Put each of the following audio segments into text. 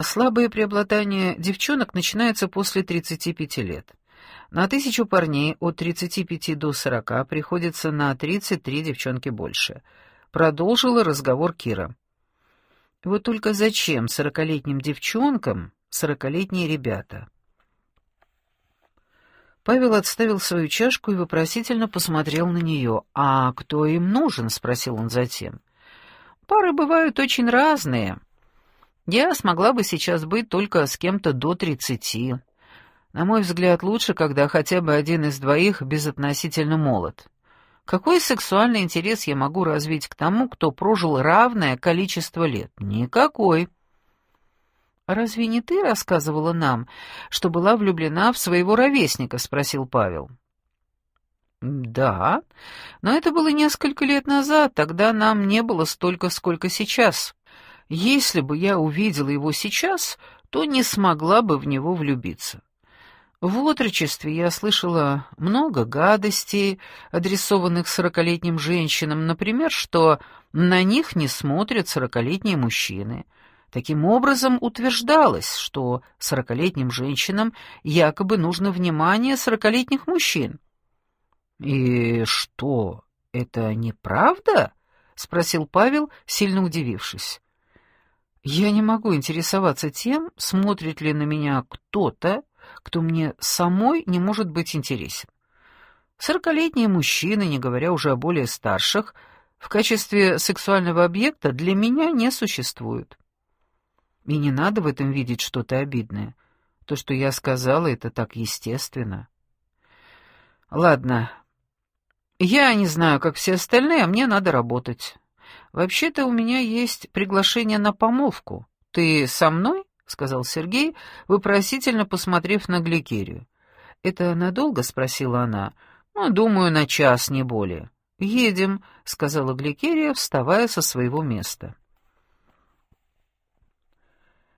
Слабое преобладание девчонок начинается после 35 лет. На тысячу парней от 35 до 40 приходится на 33 девчонки больше. Продолжила разговор Кира. Вот только зачем сорокалетним девчонкам сорокалетние ребята? Павел отставил свою чашку и вопросительно посмотрел на нее. «А кто им нужен?» — спросил он затем. «Пары бывают очень разные. Я смогла бы сейчас быть только с кем-то до тридцати. На мой взгляд, лучше, когда хотя бы один из двоих безотносительно молод. Какой сексуальный интерес я могу развить к тому, кто прожил равное количество лет? Никакой». «Разве не ты рассказывала нам, что была влюблена в своего ровесника?» — спросил Павел. «Да, но это было несколько лет назад, тогда нам не было столько, сколько сейчас. Если бы я увидела его сейчас, то не смогла бы в него влюбиться. В отрочестве я слышала много гадостей, адресованных сорокалетним женщинам, например, что на них не смотрят сорокалетние мужчины». Таким образом, утверждалось, что сорокалетним женщинам якобы нужно внимание сорокалетних мужчин. «И что, это неправда?» — спросил Павел, сильно удивившись. «Я не могу интересоваться тем, смотрит ли на меня кто-то, кто мне самой не может быть интересен. Сорокалетние мужчины, не говоря уже о более старших, в качестве сексуального объекта для меня не существуют. И не надо в этом видеть что-то обидное. То, что я сказала, это так естественно. Ладно. Я не знаю, как все остальные, а мне надо работать. Вообще-то у меня есть приглашение на помолвку. Ты со мной? — сказал Сергей, вопросительно посмотрев на Гликерию. «Это надолго?» — спросила она. «Ну, думаю, на час, не более». «Едем», — сказала Гликерия, вставая со своего места.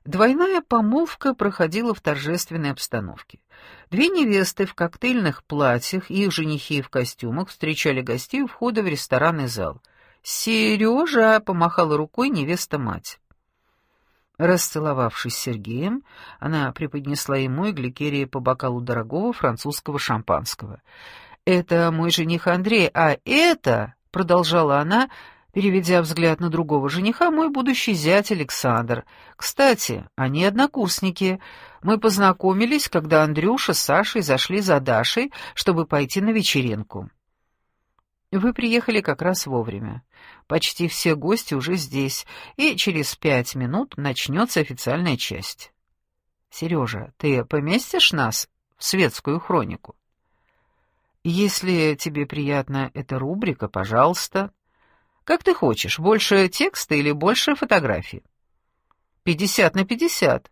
Двойная помолвка проходила в торжественной обстановке. Две невесты в коктейльных платьях и их женихи в костюмах встречали гостей у входа в ресторанный зал. «Сережа!» — помахала рукой невеста-мать. Расцеловавшись с Сергеем, она преподнесла ему и Гликерии по бокалу дорогого французского шампанского. «Это мой жених Андрей, а это...» — продолжала она, переведя взгляд на другого жениха, мой будущий зять Александр. Кстати, они однокурсники. Мы познакомились, когда Андрюша с Сашей зашли за Дашей, чтобы пойти на вечеринку. Вы приехали как раз вовремя. Почти все гости уже здесь, и через пять минут начнется официальная часть. Сережа, ты поместишь нас в светскую хронику? Если тебе приятна эта рубрика, пожалуйста. Как ты хочешь, больше текста или больше фотографий? Пятьдесят на пятьдесят.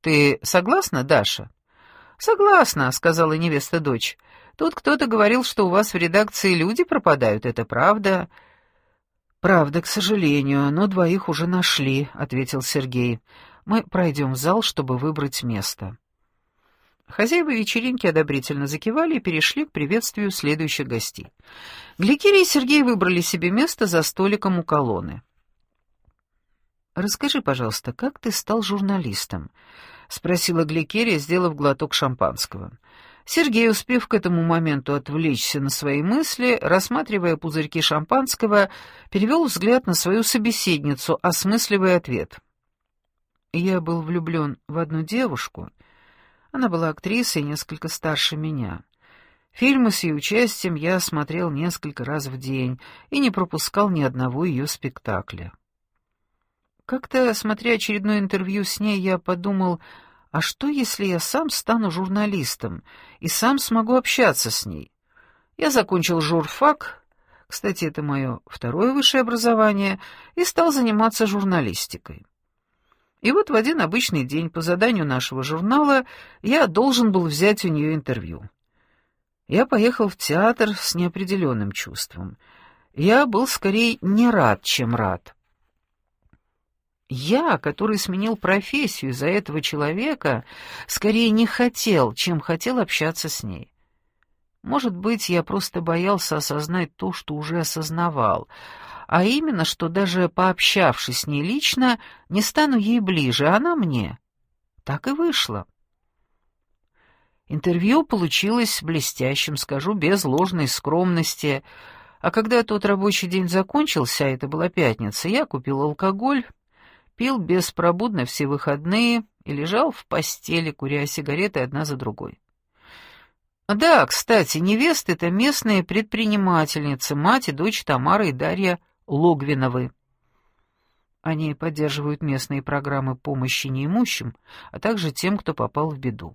Ты согласна, Даша? Согласна, сказала невеста-дочь. Тут кто-то говорил, что у вас в редакции люди пропадают, это правда? Правда, к сожалению, но двоих уже нашли, ответил Сергей. Мы пройдем в зал, чтобы выбрать место. Хозяева вечеринки одобрительно закивали и перешли к приветствию следующих гостей. Гликерия и Сергей выбрали себе место за столиком у колонны. «Расскажи, пожалуйста, как ты стал журналистом?» — спросила Гликерия, сделав глоток шампанского. Сергей, успев к этому моменту отвлечься на свои мысли, рассматривая пузырьки шампанского, перевел взгляд на свою собеседницу, осмысливая ответ. «Я был влюблен в одну девушку», она была актрисой, несколько старше меня. Фильмы с ее участием я смотрел несколько раз в день и не пропускал ни одного ее спектакля. Как-то, смотря очередное интервью с ней, я подумал, а что, если я сам стану журналистом и сам смогу общаться с ней? Я закончил журфак, кстати, это мое второе высшее образование, и стал заниматься журналистикой. И вот в один обычный день по заданию нашего журнала я должен был взять у нее интервью. Я поехал в театр с неопределенным чувством. Я был скорее не рад, чем рад. Я, который сменил профессию из-за этого человека, скорее не хотел, чем хотел общаться с ней. Может быть, я просто боялся осознать то, что уже осознавал, а именно, что даже пообщавшись с ней лично, не стану ей ближе, а она мне. Так и вышло. Интервью получилось блестящим, скажу, без ложной скромности. А когда тот рабочий день закончился, а это была пятница, я купил алкоголь, пил беспробудно все выходные и лежал в постели, куря сигареты одна за другой. Да, кстати, невесты — это местные предпринимательницы, мать и дочь Тамара и Дарья Логвиновы. Они поддерживают местные программы помощи неимущим, а также тем, кто попал в беду.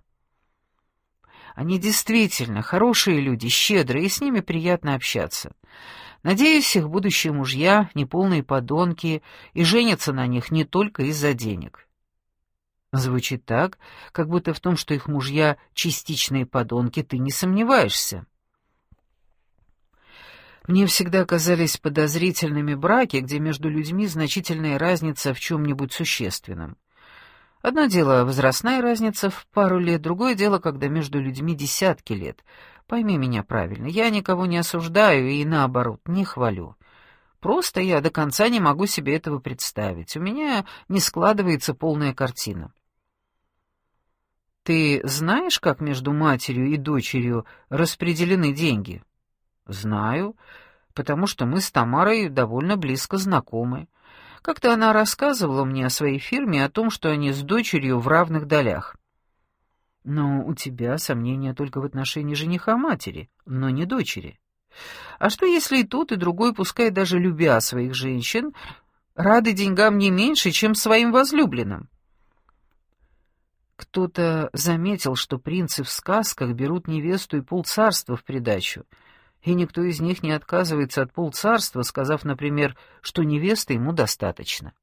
Они действительно хорошие люди, щедрые, и с ними приятно общаться. Надеюсь, их будущие мужья — неполные подонки, и женятся на них не только из-за денег. Звучит так, как будто в том, что их мужья — частичные подонки, ты не сомневаешься. Мне всегда казались подозрительными браки, где между людьми значительная разница в чем-нибудь существенном. Одно дело — возрастная разница в пару лет, другое дело, когда между людьми десятки лет. Пойми меня правильно, я никого не осуждаю и, наоборот, не хвалю. Просто я до конца не могу себе этого представить. У меня не складывается полная картина. Ты знаешь, как между матерью и дочерью распределены деньги? Знаю, потому что мы с Тамарой довольно близко знакомы. Как-то она рассказывала мне о своей фирме о том, что они с дочерью в равных долях. Но у тебя сомнения только в отношении жениха-матери, но не дочери. А что, если и тот, и другой, пускай даже любя своих женщин, рады деньгам не меньше, чем своим возлюбленным? Кто-то заметил, что принцы в сказках берут невесту и полцарства в придачу — и никто из них не отказывается от полцарства, сказав, например, что невесты ему достаточно.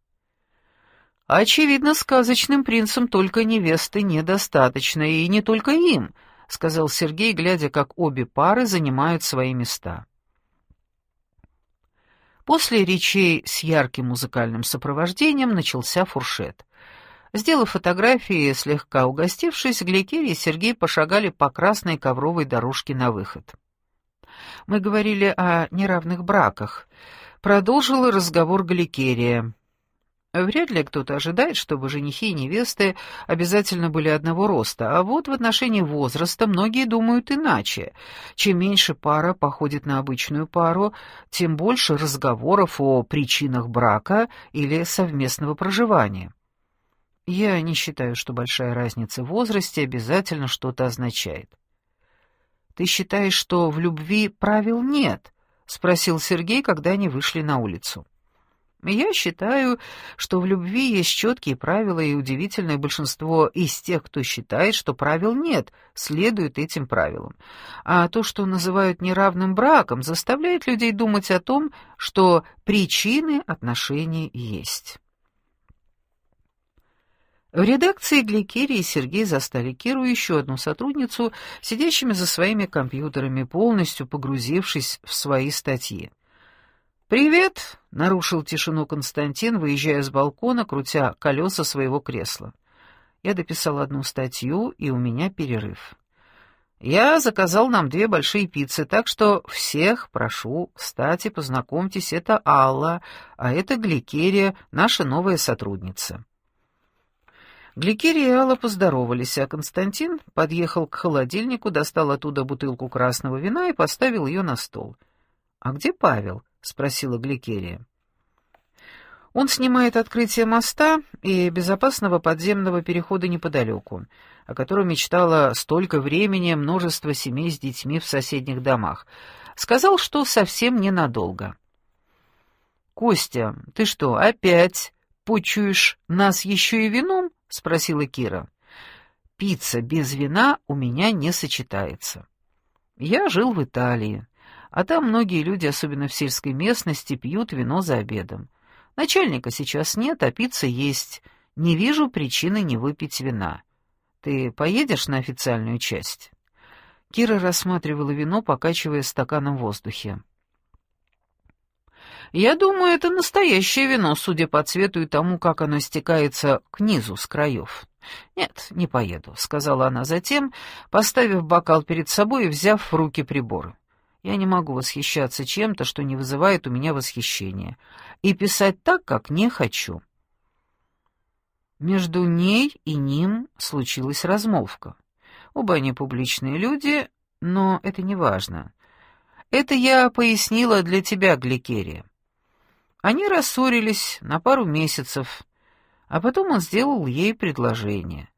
«Очевидно, сказочным принцам только невесты недостаточно, и не только им», — сказал Сергей, глядя, как обе пары занимают свои места. После речей с ярким музыкальным сопровождением начался фуршет. Сделав фотографии слегка угостившись, Гликерия и Сергей пошагали по красной ковровой дорожке на выход. Мы говорили о неравных браках. Продолжила разговор Галикерия. Вряд ли кто-то ожидает, чтобы женихи и невесты обязательно были одного роста, а вот в отношении возраста многие думают иначе. Чем меньше пара походит на обычную пару, тем больше разговоров о причинах брака или совместного проживания. Я не считаю, что большая разница в возрасте обязательно что-то означает. Ты считаешь, что в любви правил нет?» — спросил Сергей, когда они вышли на улицу. «Я считаю, что в любви есть четкие правила, и удивительное большинство из тех, кто считает, что правил нет, следует этим правилам. А то, что называют неравным браком, заставляет людей думать о том, что причины отношений есть». В редакции Гликерии Сергей застали Киру еще одну сотрудницу, сидящими за своими компьютерами, полностью погрузившись в свои статьи. «Привет!» — нарушил тишину Константин, выезжая с балкона, крутя колеса своего кресла. Я дописал одну статью, и у меня перерыв. Я заказал нам две большие пиццы, так что всех прошу, кстати, познакомьтесь, это Алла, а это Гликерия, наша новая сотрудница. Гликерия и Алла поздоровались, а Константин подъехал к холодильнику, достал оттуда бутылку красного вина и поставил ее на стол. «А где Павел?» — спросила Гликерия. «Он снимает открытие моста и безопасного подземного перехода неподалеку, о котором мечтало столько времени множество семей с детьми в соседних домах. Сказал, что совсем ненадолго». «Костя, ты что, опять почуешь нас еще и вином?» — спросила Кира. «Пицца без вина у меня не сочетается. Я жил в Италии, а там многие люди, особенно в сельской местности, пьют вино за обедом. Начальника сейчас нет, а пицца есть. Не вижу причины не выпить вина. Ты поедешь на официальную часть?» Кира рассматривала вино, покачивая стаканом в воздухе. Я думаю, это настоящее вино, судя по цвету и тому, как оно стекается к низу с краев. Нет, не поеду, сказала она затем, поставив бокал перед собой и взяв в руки приборы. Я не могу восхищаться чем-то, что не вызывает у меня восхищения, и писать так, как не хочу. Между ней и ним случилась размолвка. Оба они публичные люди, но это не важно. Это я пояснила для тебя, Гликерия. Они рассорились на пару месяцев, а потом он сделал ей предложение.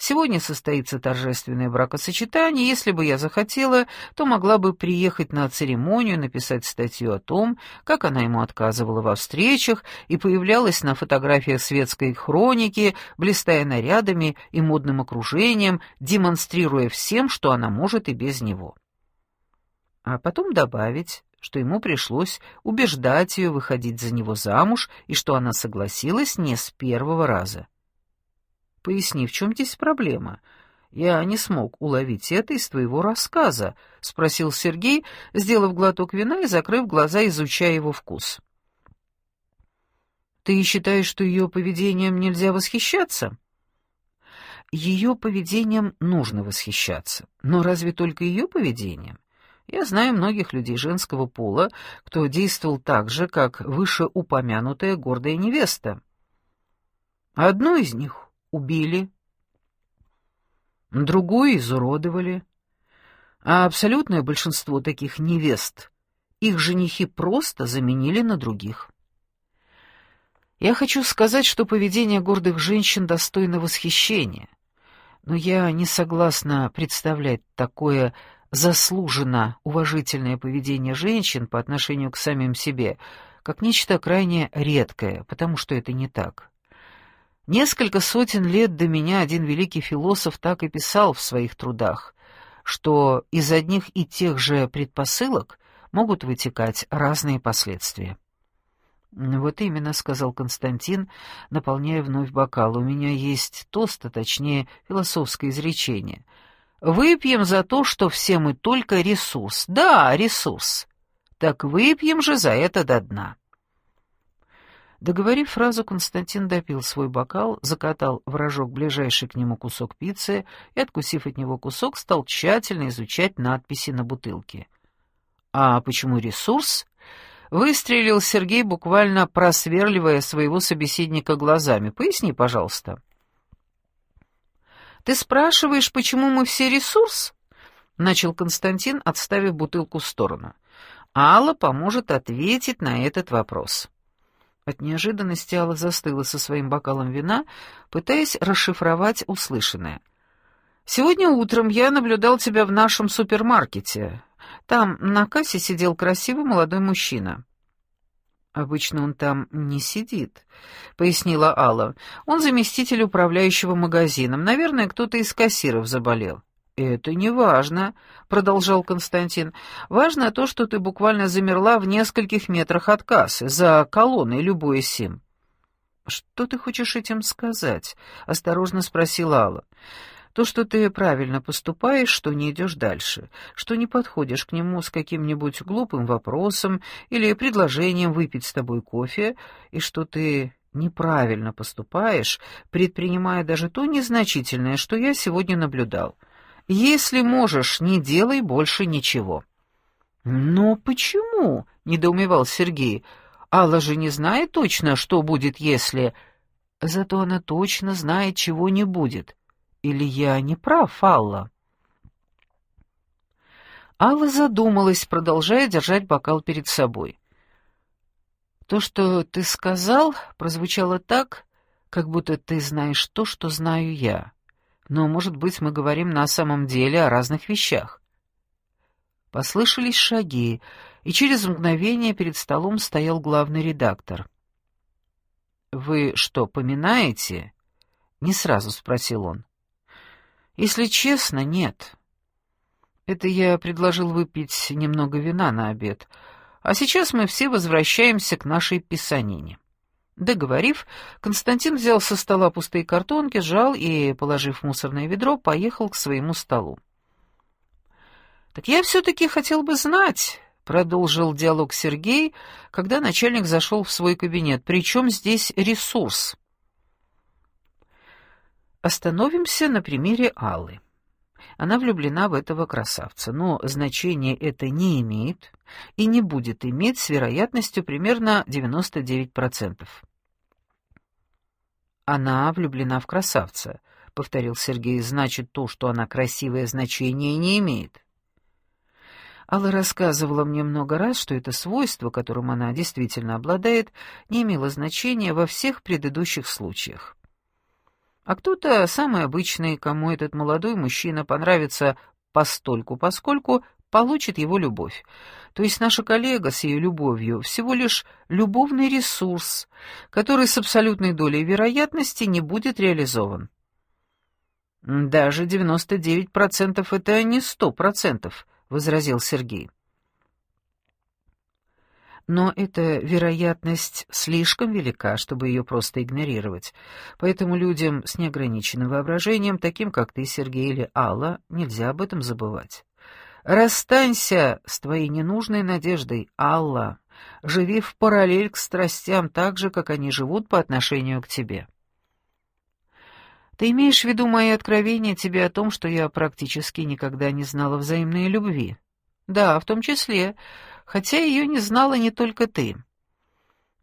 Сегодня состоится торжественное бракосочетание. Если бы я захотела, то могла бы приехать на церемонию, написать статью о том, как она ему отказывала во встречах и появлялась на фотографиях светской хроники, блистая нарядами и модным окружением, демонстрируя всем, что она может и без него. А потом добавить, что ему пришлось убеждать ее выходить за него замуж и что она согласилась не с первого раза. Поясни, в чем здесь проблема? Я не смог уловить это из твоего рассказа, спросил Сергей, сделав глоток вина и закрыв глаза, изучая его вкус. Ты считаешь, что ее поведением нельзя восхищаться? Ее поведением нужно восхищаться. Но разве только ее поведением? Я знаю многих людей женского пола, кто действовал так же, как вышеупомянутая гордая невеста. Одну из них убили, другую изуродовали, а абсолютное большинство таких невест их женихи просто заменили на других. Я хочу сказать, что поведение гордых женщин достойно восхищения, но я не согласна представлять такое заслуженно уважительное поведение женщин по отношению к самим себе как нечто крайне редкое, потому что это не так. Несколько сотен лет до меня один великий философ так и писал в своих трудах, что из одних и тех же предпосылок могут вытекать разные последствия. «Вот именно», — сказал Константин, наполняя вновь бокал, — «у меня есть тост, а точнее философское изречение. Выпьем за то, что все мы только ресурс. Да, ресурс. Так выпьем же за это до дна». Договорив фразу, Константин допил свой бокал, закатал в рожок ближайший к нему кусок пиццы и, откусив от него кусок, стал тщательно изучать надписи на бутылке. «А почему ресурс?» — выстрелил Сергей, буквально просверливая своего собеседника глазами. «Поясни, пожалуйста». «Ты спрашиваешь, почему мы все ресурс?» — начал Константин, отставив бутылку в сторону. «Алла поможет ответить на этот вопрос». От неожиданности Алла застыла со своим бокалом вина, пытаясь расшифровать услышанное. «Сегодня утром я наблюдал тебя в нашем супермаркете. Там на кассе сидел красивый молодой мужчина». «Обычно он там не сидит», — пояснила Алла. «Он заместитель управляющего магазином. Наверное, кто-то из кассиров заболел». «Это не важно», — продолжал Константин. «Важно то, что ты буквально замерла в нескольких метрах от кассы, за колонной, любуясь им». «Что ты хочешь этим сказать?» — осторожно спросила Алла. «То, что ты правильно поступаешь, что не идешь дальше, что не подходишь к нему с каким-нибудь глупым вопросом или предложением выпить с тобой кофе, и что ты неправильно поступаешь, предпринимая даже то незначительное, что я сегодня наблюдал». Если можешь, не делай больше ничего». «Но почему?» — недоумевал Сергей. «Алла же не знает точно, что будет, если...» «Зато она точно знает, чего не будет. Или я не прав, Алла?» Алла задумалась, продолжая держать бокал перед собой. «То, что ты сказал, прозвучало так, как будто ты знаешь то, что знаю я. Но, может быть, мы говорим на самом деле о разных вещах. Послышались шаги, и через мгновение перед столом стоял главный редактор. «Вы что, поминаете?» — не сразу спросил он. «Если честно, нет. Это я предложил выпить немного вина на обед, а сейчас мы все возвращаемся к нашей писанине». Договорив, Константин взял со стола пустые картонки, сжал и, положив в мусорное ведро, поехал к своему столу. «Так я все-таки хотел бы знать», — продолжил диалог Сергей, когда начальник зашел в свой кабинет, «при чем здесь ресурс?» Остановимся на примере Аллы. Она влюблена в этого красавца, но значения это не имеет и не будет иметь с вероятностью примерно 99%. Она влюблена в красавца, повторил Сергей, значит, то, что она красивое, значение не имеет. Алла рассказывала мне много раз, что это свойство, которым она действительно обладает, не имело значения во всех предыдущих случаях. А кто-то, самый обычный, кому этот молодой мужчина понравится постольку-поскольку, получит его любовь. То есть наша коллега с ее любовью всего лишь любовный ресурс, который с абсолютной долей вероятности не будет реализован. Даже 99% это не 100%, — возразил Сергей. Но эта вероятность слишком велика, чтобы ее просто игнорировать. Поэтому людям с неограниченным воображением, таким как ты, Сергей или Алла, нельзя об этом забывать. Расстанься с твоей ненужной надеждой, Алла. Живи в параллель к страстям так же, как они живут по отношению к тебе. Ты имеешь в виду мои откровения тебе о том, что я практически никогда не знала взаимной любви? Да, в том числе, хотя ее не знала не только ты.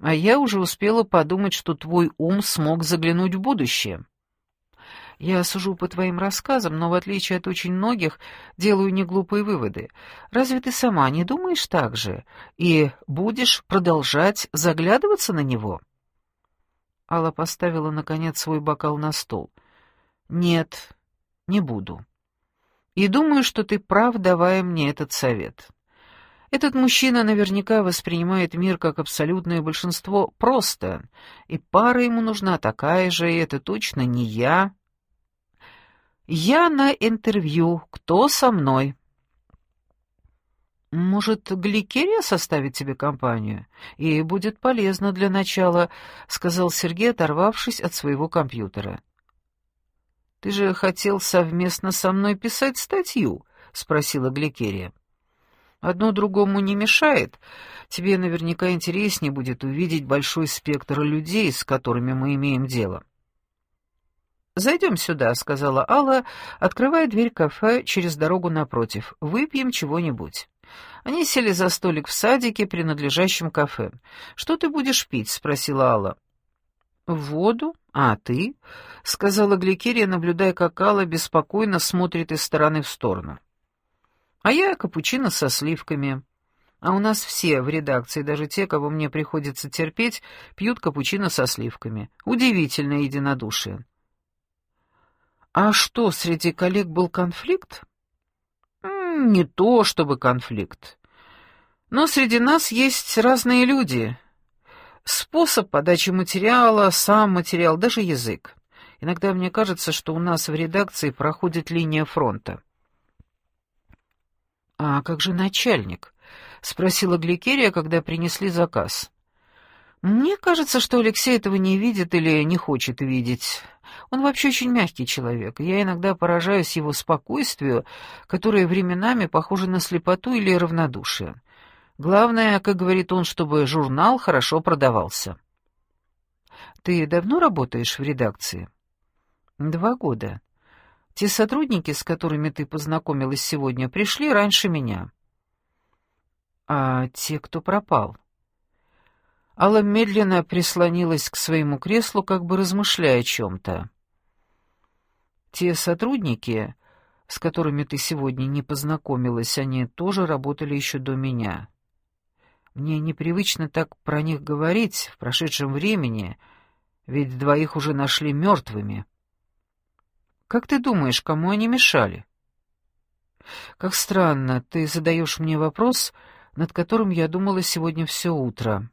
А я уже успела подумать, что твой ум смог заглянуть в будущее. Я сужу по твоим рассказам, но в отличие от очень многих делаю неглупые выводы. Разве ты сама не думаешь так же и будешь продолжать заглядываться на него?» Алла поставила, наконец, свой бокал на стол — «Нет, не буду. И думаю, что ты прав, давая мне этот совет. Этот мужчина наверняка воспринимает мир как абсолютное большинство просто, и пара ему нужна такая же, и это точно не я. Я на интервью. Кто со мной?» «Может, Гликерия составит тебе компанию? И будет полезно для начала», — сказал Сергей, оторвавшись от своего компьютера. Ты же хотел совместно со мной писать статью?» — спросила Гликерия. «Одно другому не мешает. Тебе наверняка интереснее будет увидеть большой спектр людей, с которыми мы имеем дело». «Зайдем сюда», — сказала Алла, открывая дверь кафе через дорогу напротив. «Выпьем чего-нибудь». Они сели за столик в садике, принадлежащем кафе. «Что ты будешь пить?» — спросила Алла. «Воду? А ты?» — сказала Гликерия, наблюдая, как Алла беспокойно смотрит из стороны в сторону. «А я капучино со сливками. А у нас все в редакции, даже те, кого мне приходится терпеть, пьют капучино со сливками. Удивительное единодушие». «А что, среди коллег был конфликт?» «Не то чтобы конфликт. Но среди нас есть разные люди, Способ подачи материала, сам материал, даже язык. Иногда мне кажется, что у нас в редакции проходит линия фронта. «А как же начальник?» — спросила Гликерия, когда принесли заказ. «Мне кажется, что Алексей этого не видит или не хочет видеть. Он вообще очень мягкий человек, я иногда поражаюсь его спокойствию, которое временами похоже на слепоту или равнодушие. Главное, как говорит он, чтобы журнал хорошо продавался. Ты давно работаешь в редакции? Два года. Те сотрудники, с которыми ты познакомилась сегодня, пришли раньше меня. А те, кто пропал? Алла медленно прислонилась к своему креслу, как бы размышляя о чем-то. Те сотрудники, с которыми ты сегодня не познакомилась, они тоже работали еще до меня. Мне непривычно так про них говорить в прошедшем времени, ведь двоих уже нашли мертвыми. Как ты думаешь, кому они мешали? Как странно, ты задаешь мне вопрос, над которым я думала сегодня все утро.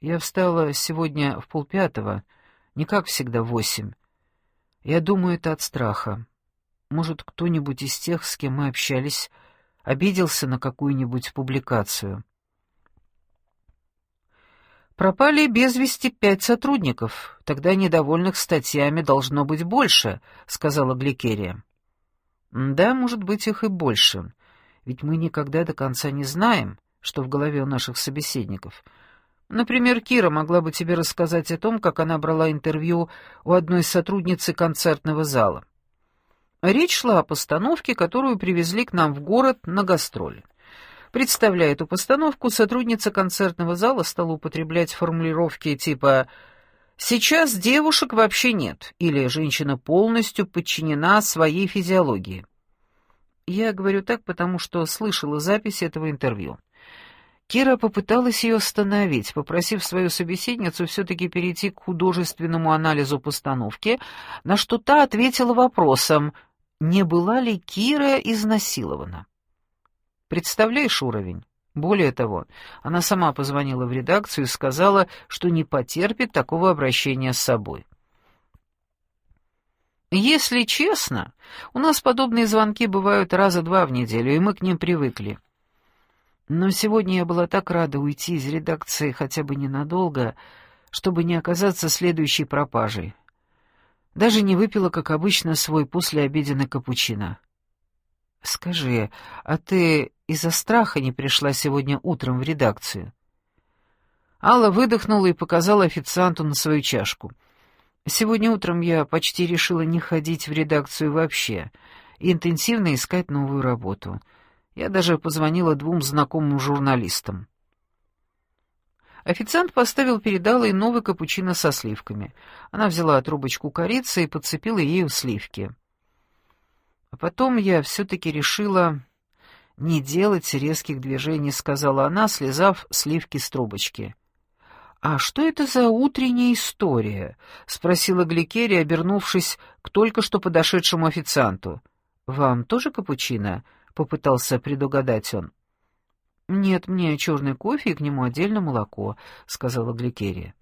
Я встала сегодня в полпятого, не как всегда в восемь. Я думаю, это от страха. Может, кто-нибудь из тех, с кем мы общались, обиделся на какую-нибудь публикацию. Пропали без вести пять сотрудников. Тогда недовольных статьями должно быть больше, сказала Гликерия. Да, может быть, их и больше. Ведь мы никогда до конца не знаем, что в голове у наших собеседников. Например, Кира могла бы тебе рассказать о том, как она брала интервью у одной сотрудницы концертного зала. Речь шла о постановке, которую привезли к нам в город на гастроли. Представляя эту постановку, сотрудница концертного зала стала употреблять формулировки типа «Сейчас девушек вообще нет» или «Женщина полностью подчинена своей физиологии». Я говорю так, потому что слышала запись этого интервью. Кира попыталась ее остановить, попросив свою собеседницу все-таки перейти к художественному анализу постановки, на что та ответила вопросом, не была ли Кира изнасилована. Представляешь уровень? Более того, она сама позвонила в редакцию и сказала, что не потерпит такого обращения с собой. Если честно, у нас подобные звонки бывают раза два в неделю, и мы к ним привыкли. Но сегодня я была так рада уйти из редакции хотя бы ненадолго, чтобы не оказаться следующей пропажей. Даже не выпила, как обычно, свой послеобеденный капучино. «Скажи, а ты из-за страха не пришла сегодня утром в редакцию?» Алла выдохнула и показала официанту на свою чашку. «Сегодня утром я почти решила не ходить в редакцию вообще и интенсивно искать новую работу. Я даже позвонила двум знакомым журналистам. Официант поставил перед Аллой новый капучино со сливками. Она взяла трубочку корицы и подцепила ею сливки. А потом я все-таки решила не делать резких движений, сказала она, слезав сливки с трубочки. «А что это за утренняя история?» — спросила Гликерия, обернувшись к только что подошедшему официанту. «Вам тоже капучино?» — попытался предугадать он. «Нет, мне черный кофе и к нему отдельно молоко», — сказала Гликерия.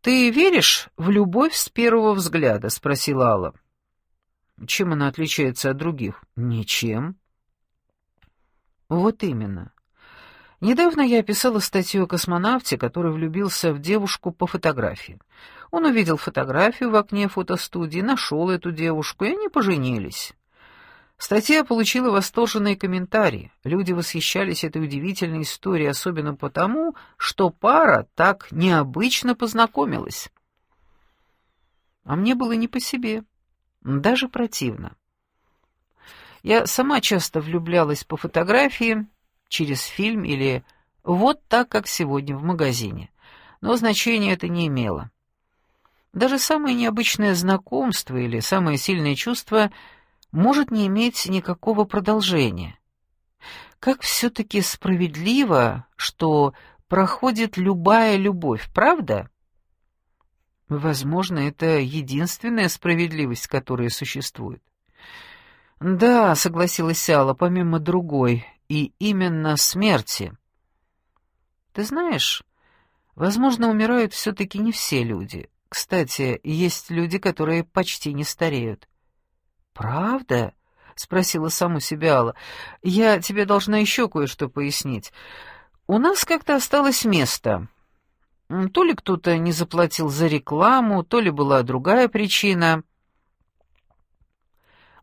«Ты веришь в любовь с первого взгляда?» — спросила Алла. «Чем она отличается от других?» «Ничем». «Вот именно. Недавно я писала статью о космонавте, который влюбился в девушку по фотографии. Он увидел фотографию в окне фотостудии, нашел эту девушку, и они поженились. Статья получила восторженные комментарии. Люди восхищались этой удивительной историей, особенно потому, что пара так необычно познакомилась. А мне было не по себе, даже противно. Я сама часто влюблялась по фотографии, через фильм или вот так, как сегодня в магазине, но значения это не имело. Даже самое необычное знакомство или самое сильное чувство — может не иметь никакого продолжения. Как все-таки справедливо, что проходит любая любовь, правда? Возможно, это единственная справедливость, которая существует. Да, согласилась Алла, помимо другой, и именно смерти. Ты знаешь, возможно, умирают все-таки не все люди. Кстати, есть люди, которые почти не стареют. «Правда?» — спросила саму себя Алла. «Я тебе должна еще кое-что пояснить. У нас как-то осталось место. То ли кто-то не заплатил за рекламу, то ли была другая причина.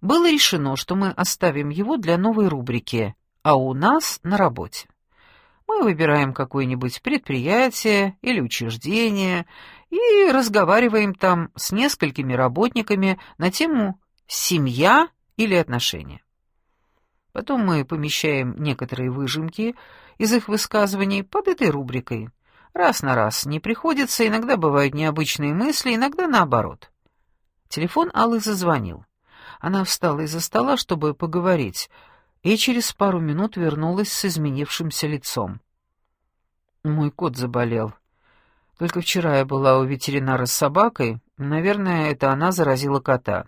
Было решено, что мы оставим его для новой рубрики «А у нас на работе». Мы выбираем какое-нибудь предприятие или учреждение и разговариваем там с несколькими работниками на тему семья или отношения. Потом мы помещаем некоторые выжимки из их высказываний под этой рубрикой. Раз на раз не приходится, иногда бывают необычные мысли, иногда наоборот. Телефон Аллы зазвонил. Она встала из-за стола, чтобы поговорить, и через пару минут вернулась с изменившимся лицом. Мой кот заболел. Только вчера я была у ветеринара с собакой. Наверное, это она заразила кота.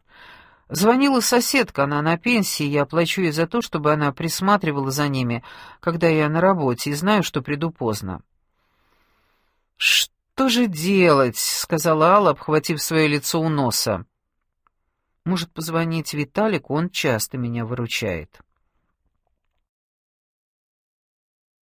Звонила соседка, она на пенсии, я плачу ей за то, чтобы она присматривала за ними, когда я на работе, и знаю, что приду поздно. «Что же делать?» — сказала Алла, обхватив свое лицо у носа. «Может, позвонить Виталику, он часто меня выручает».